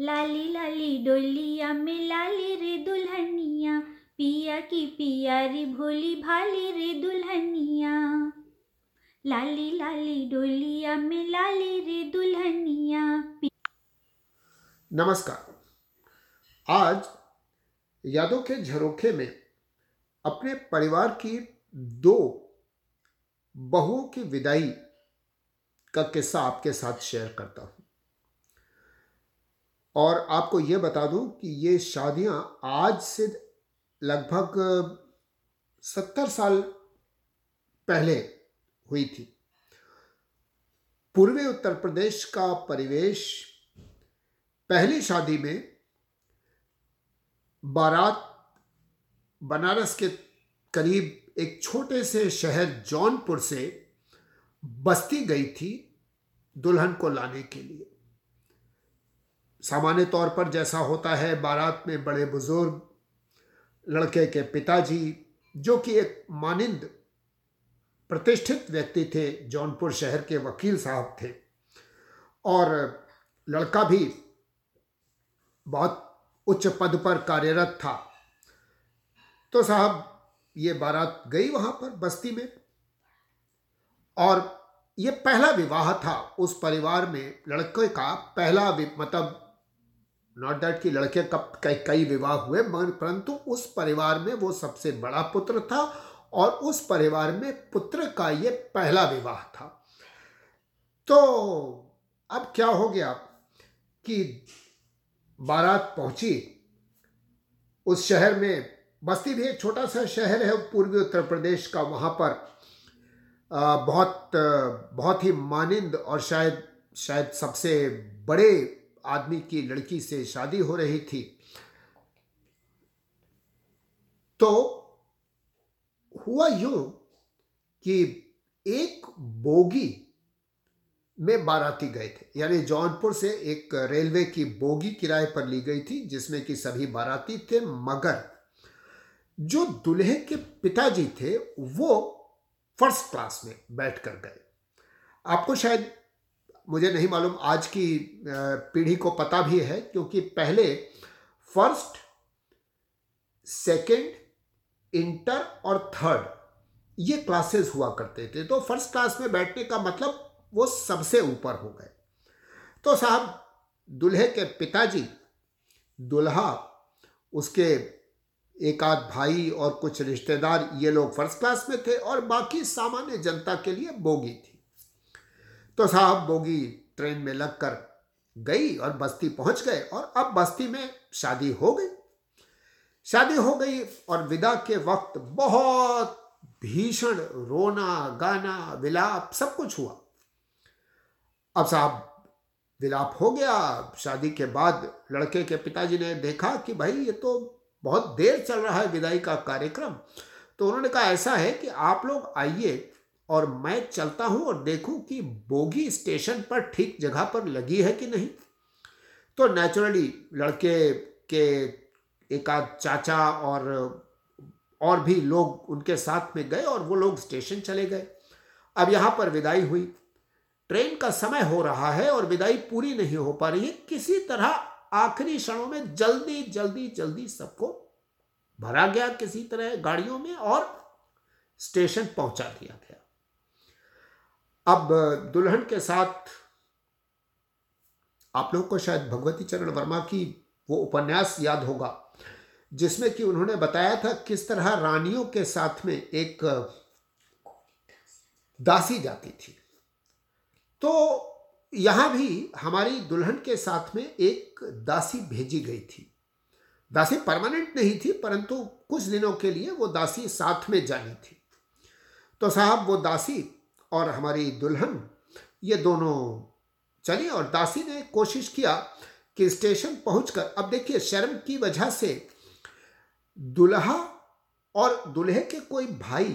लाली लाली डोलिया में लाली रे दुल्हनिया, पिया की पियारी भोली भाली रे दुल्हनिया। लाली लाली डोलिया में लाली रे दुल्हनिया नमस्कार। आज यादों के झरोखे में अपने परिवार की दो बहुओं की विदाई का किस्सा आपके साथ शेयर करता हूँ। और आपको ये बता दूँ कि ये शादियाँ आज से लगभग सत्तर साल पहले हुई थी। पूर्वी उत्तर प्रदेश का परिवेश पहली शादी में बारात बनारस के करीब एक छोटे से शहर जौनपुर से बस्ती गई थी दुल्हन को लाने के लिए। सामान्य तौर पर जैसा होता है, बारात में बड़े बुज़ुर्ग, लड़के के पिताजी, जो कि एक मानिंद, प्रतिष्ठित व्यक्ति थे, जौनपुर शहर के वकील साहब थे। और लड़का भी बहुत उच्च पद पर कार्यरत था। तो साहब, ये बारात गई वहाँ पर, बस्ती में। और ये पहला विवाह था, उस परिवार में लड़के का पहला मतलब नॉट दैट कि लड़के कब कई कई विवाह हुए मगर परंतु उस परिवार में वो सबसे बड़ा पुत्र था और उस परिवार में पुत्र का ये पहला विवाह था। तो अब क्या हो गया कि बारात पहुँची। उस शहर में बस्ती भी एक छोटा सा शहर है, पूर्वी उत्तर प्रदेश का, वहाँ पर बहुत बहुत ही मानिंद और शायद शायद सबसे बड़े आदमी की लड़की से शादी हो रही थी। तो हुआ यूँ कि एक बोगी में बाराती गए थे। यानी जौनपुर से एक रेलवे की बोगी किराए पर ली गई थी, जिसमें कि सभी बाराती थे, मगर जो दुल्हे के पिताजी थे, वो फ़र्स्ट क्लास में बैठ कर गए। आपको शायद मुझे नहीं मालूम, आज की पीढ़ी को पता भी है, क्योंकि पहले फ़र्स्ट सेकंड इंटर और थर्ड ये क्लासेस हुआ करते थे। तो फ़र्स्ट क्लास में बैठने का मतलब वो सबसे ऊपर हो गए। तो साहब, दुल्हे के पिताजी, दुल्हा, उसके एक आध भाई और कुछ रिश्तेदार, ये लोग फ़र्स्ट क्लास में थे और बाकी सामान्य जनता के लिए बोगी थी। तो साहब बोगी ट्रेन में लगकर गई और बस्ती पहुँच गए और अब बस्ती में शादी हो गई। शादी हो गई और विदा के वक्त बहुत भीषण रोना, गाना, विलाप सब कुछ हुआ। अब साहब विलाप हो गया। शादी के बाद लड़के के पिताजी ने देखा कि भाई ये तो बहुत देर चल रहा है विदाई का कार्यक्रम। तो उन्होंने कहा, ऐसा है कि आप लोग आइए और मैं चलता हूँ और देखूँ कि बोगी स्टेशन पर ठीक जगह पर लगी है कि नहीं। तो नेचुरली लड़के के एक आध चाचा और और भी लोग उनके साथ में गए और वो लोग स्टेशन चले गए। अब यहाँ पर विदाई हुई। ट्रेन का समय हो रहा है और विदाई पूरी नहीं हो पा रही है। किसी तरह आखिरी क्षणों में जल्दी जल्दी जल्दी सबको भरा गया किसी तरह गाड़ियों में और स्टेशन पहुँचा दिया गया। अब दुल्हन के साथ आप लोग को शायद भगवती चरण वर्मा की वो उपन्यास याद होगा, जिसमें कि उन्होंने बताया था किस तरह रानियों के साथ में एक दासी जाती थी। तो यहाँ भी हमारी दुल्हन के साथ में एक दासी भेजी गई थी। दासी परमानेंट नहीं थी, परंतु कुछ दिनों के लिए वो दासी साथ में जानी थी। तो साहब, वो दासी और हमारी दुल्हन, ये दोनों चली और दासी ने कोशिश किया कि स्टेशन पहुंचकर, अब देखिए, शर्म की वजह से दुल्हा और दुल्हे के कोई भाई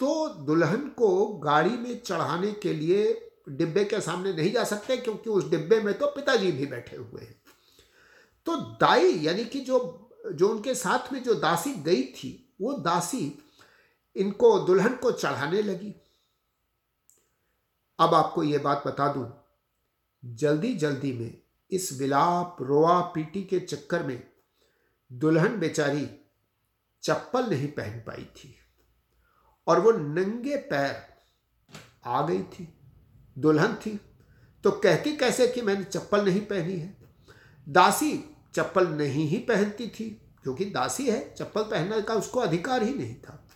तो दुल्हन को गाड़ी में चढ़ाने के लिए डिब्बे के सामने नहीं जा सकते, क्योंकि उस डिब्बे में तो पिताजी भी बैठे हुए हैं। तो दाई, यानी कि जो जो उनके साथ में जो दासी गई थी, वो दासी इनको दुल्हन को चढ़ाने लगी। अब आपको ये बात बता दूँ। जल्दी जल्दी में इस विलाप रोआ पीटी के चक्कर में दुल्हन बेचारी चप्पल नहीं पहन पाई थी और वो नंगे पैर आ गई थी। दुल्हन थी। तो कहती कैसे कि मैंने चप्पल नहीं पहनी है? दासी चप्पल नहीं ही पहनती थी, क्योंकि दासी है, चप्पल पहनने का उसको अधिकार ही नहीं था।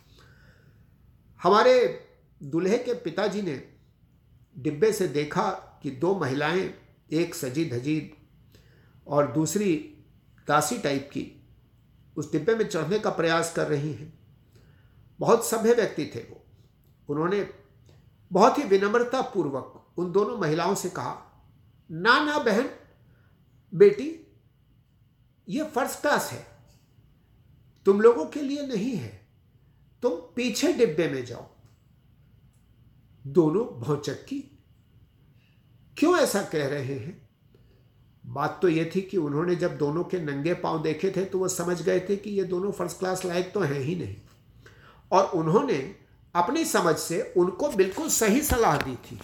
हमारे दूल्हे के पिताजी ने डिब्बे से देखा कि दो महिलाएँ, एक सजी धजी और दूसरी दासी टाइप की, उस डिब्बे में चढ़ने का प्रयास कर रही हैं। बहुत सभ्य व्यक्ति थे वो। उन्होंने बहुत ही विनम्रता पूर्वक उन दोनों महिलाओं से कहा ना ना बहन, बेटी, ये फ़र्स्ट क्लास है। तुम लोगों के लिए नहीं है। तुम पीछे डिब्बे में जाओ। दोनों भौचक्की क्यों ऐसा कह रहे हैं? बात तो ये थी कि उन्होंने जब दोनों के नंगे पाँव देखे थे तो वो समझ गए थे कि ये दोनों फ़र्स्ट क्लास लायक तो हैं ही नहीं। और उन्होंने अपनी समझ से उनको बिल्कुल सही सलाह दी थी।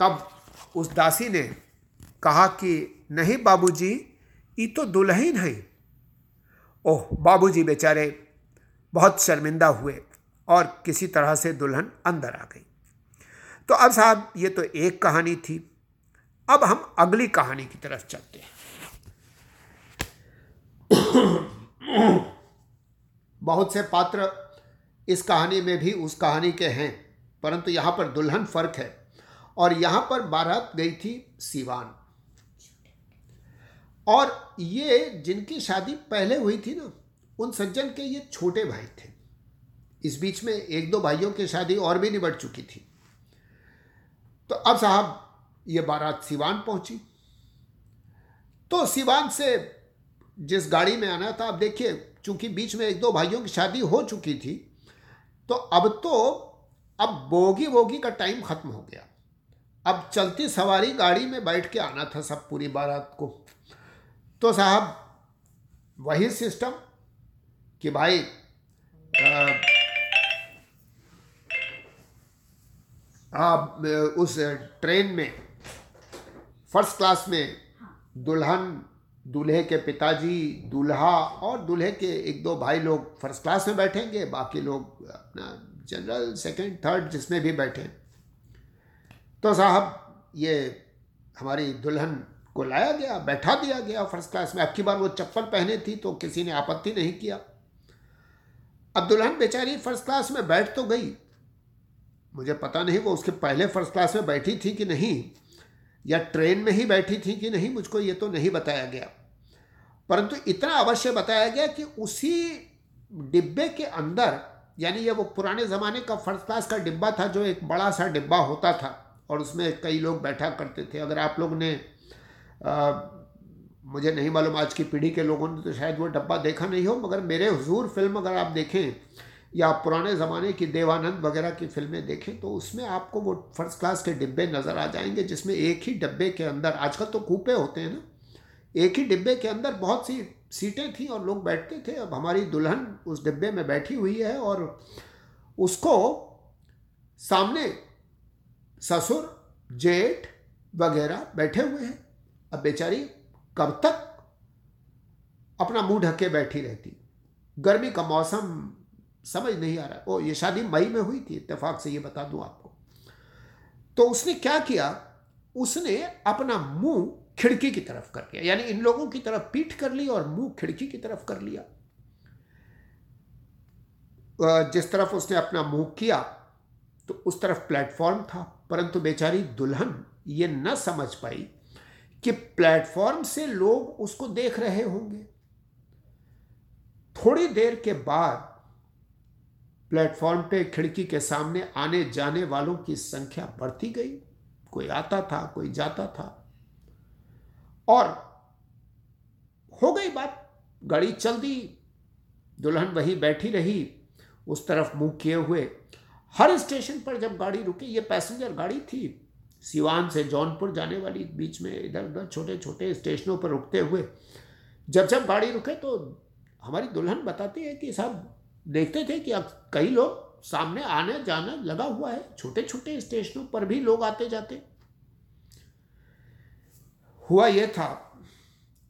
तब उस दासी ने कहा कि, नहीं बाबूजी, ये तो दुल्हन है। ओह, बाबूजी बेचारे बहुत शर्मिंदा हुए और किसी तरह से दुल्हन अंदर आ गई। तो अब साहब, ये तो एक कहानी थी। अब हम अगली कहानी की तरफ़ चलते हैं। बहुत से पात्र इस कहानी में भी उस कहानी के हैं, परंतु यहाँ पर दुल्हन फ़र्क है, और यहाँ पर बारात गई थी सीवान। और ये जिनकी शादी पहले हुई थी ना, उन सज्जन के ये छोटे भाई थे। इस बीच में एक दो भाइयों की शादी और भी निबट चुकी थी। तो अब साहब, ये बारात सिवान पहुँची। तो सिवान से जिस गाड़ी में आना था अब देखिए, चूँकि बीच में एक दो भाइयों की शादी हो चुकी थी तो अब तो अब बोगी बोगी का टाइम खत्म हो गया। अब चलती सवारी गाड़ी में बैठ के आना था सब पूरी बारात को। तो साहब, वही सिस्टम कि भाई आप उस ट्रेन में फ़र्स्ट क्लास में, दुल्हन, दूल्हे के पिताजी, दूल्हा और दूल्हे के एक दो भाई लोग फ़र्स्ट क्लास में बैठेंगे, बाकी लोग अपना जनरल सेकंड थर्ड जिसमें भी बैठे। तो साहब, ये हमारी दुल्हन को लाया गया, बैठा दिया गया फ़र्स्ट क्लास में। अब की बार वो चप्पल पहने थी तो किसी ने आपत्ति नहीं किया। अब दुल्हन बेचारी फ़र्स्ट क्लास में बैठ तो गई। मुझे पता नहीं वो उसके पहले फ़र्स्ट क्लास में बैठी थी कि नहीं या ट्रेन में ही बैठी थी कि नहीं मुझको ये तो नहीं बताया गया। परंतु इतना अवश्य बताया गया कि उसी डिब्बे के अंदर यानी ये वो पुराने ज़माने का फ़र्स्ट क्लास का डिब्बा था जो एक बड़ा सा डिब्बा होता था और उसमें कई लोग बैठा करते थे। अगर आप लोग ने आ, मुझे नहीं मालूम आज की पीढ़ी के लोगों ने तो शायद वो डब्बा देखा नहीं हो मगर मेरे हजूर फ़िल्म अगर आप देखें या पुराने ज़माने की देवानंद वगैरह की फ़िल्में देखें तो उसमें आपको वो फ़र्स्ट क्लास के डिब्बे नज़र आ जाएँगे, जिसमें एक ही डिब्बे के अंदर, आजकल तो कूपे होते हैं ना, एक ही डिब्बे के अंदर बहुत सी सीटें थी और लोग बैठते थे। अब हमारी दुल्हन उस डिब्बे में बैठी हुई है और उसको सामने ससुर, जेठ वगैरह बैठे हुए हैं। अब बेचारी कब तक अपना मुँह ढके बैठी रहती? गर्मी का मौसम समझ नहीं आ रहा ओ, ये शादी मई में हुई थी इतफाक से ये बता दूँ आपको। तो उसने क्या किया? उसने अपना मुँह खिड़की की तरफ़ कर लिया यानी इन लोगों की तरफ़ पीठ कर ली और मुँह खिड़की की तरफ़ कर लिया। जिस तरफ़ उसने अपना मुँह किया तो उस तरफ़ प्लेटफॉर्म था। परंतु बेचारी दुल्हन ये न समझ पाई कि प्लेटफॉर्म से लोग उसको देख रहे होंगे। थोड़ी देर के बाद प्लेटफॉर्म पे खिड़की के सामने आने जाने वालों की संख्या बढ़ती गई। कोई आता था, कोई जाता था। और हो गई बात। गाड़ी चल दी। दुल्हन वहीं बैठी रही। उस तरफ़ मुँह किए हुए। हर स्टेशन पर जब गाड़ी रुकी, ये पैसेंजर गाड़ी थी। सिवान से जौनपुर जाने वाली। बीच में इधर उधर छोटे छोटे स्टेशनों पर रुकते हुए। जब जब गाड़ी रुके तो हमारी दुल्हन बताती है कि साहब देखते थे कि अब कई लोग सामने आने जाने लगा हुआ है। छोटे छोटे स्टेशनों पर भी लोग आते जाते। हुआ यह था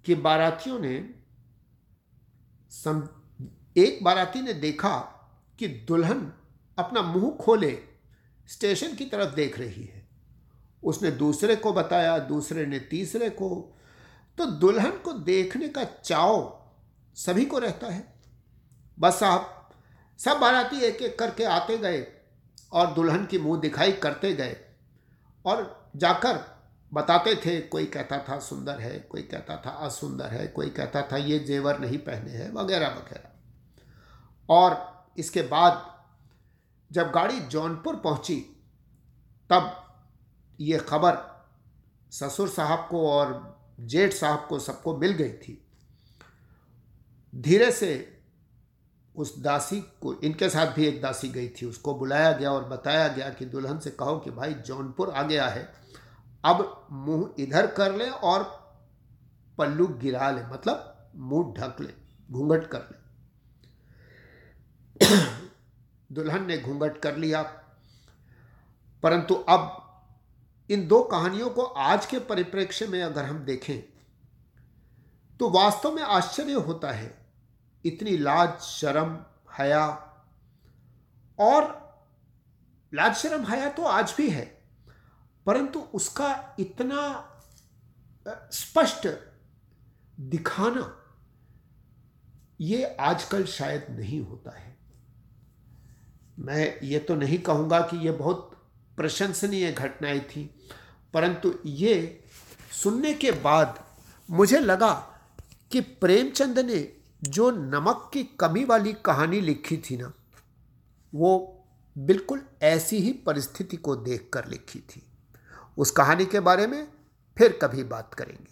कि बारातियों ने सम, एक बाराती ने देखा कि दुल्हन अपना मुँह खोले स्टेशन की तरफ़ देख रही है। उसने दूसरे को बताया, दूसरे ने तीसरे को। तो दुल्हन को देखने का चाव सभी को रहता है। बस साहब सब बाराती एक एक करके आते गए और दुल्हन की मुँह दिखाई करते गए। और जाकर बताते थे, कोई कहता था सुंदर है, कोई कहता था असुंदर है, कोई कहता था ये जेवर नहीं पहने हैं, वगैरह वगैरह। और इसके बाद जब गाड़ी जौनपुर पहुँची, तब ये खबर ससुर साहब को और जेठ साहब को सबको मिल गई थी। धीरे से उस दासी को, इनके साथ भी एक दासी गई थी, उसको बुलाया गया और बताया गया कि दुल्हन से कहो कि भाई जौनपुर आ गया है। अब मुँह इधर कर ले और पल्लू गिरा ले मतलब मुँह ढक ले, घूंघट कर ले। दुल्हन ने घूंघट कर लिया। परंतु अब इन दो कहानियों को आज के परिप्रेक्ष्य में अगर हम देखें तो वास्तव में आश्चर्य होता है इतनी लाज, शर्म, हया। और लाज, शर्म, हया तो आज भी है, परंतु उसका इतना स्पष्ट दिखाना ये आजकल शायद नहीं होता है। मैं ये तो नहीं कहूँगा कि ये बहुत प्रशंसनीय घटनाएँ थी, परंतु ये सुनने के बाद मुझे लगा कि प्रेमचंद ने जो नमक की कमी वाली कहानी लिखी थी ना, वो बिल्कुल ऐसी ही परिस्थिति को देखकर लिखी थी। उस कहानी के बारे में फिर कभी बात करेंगे।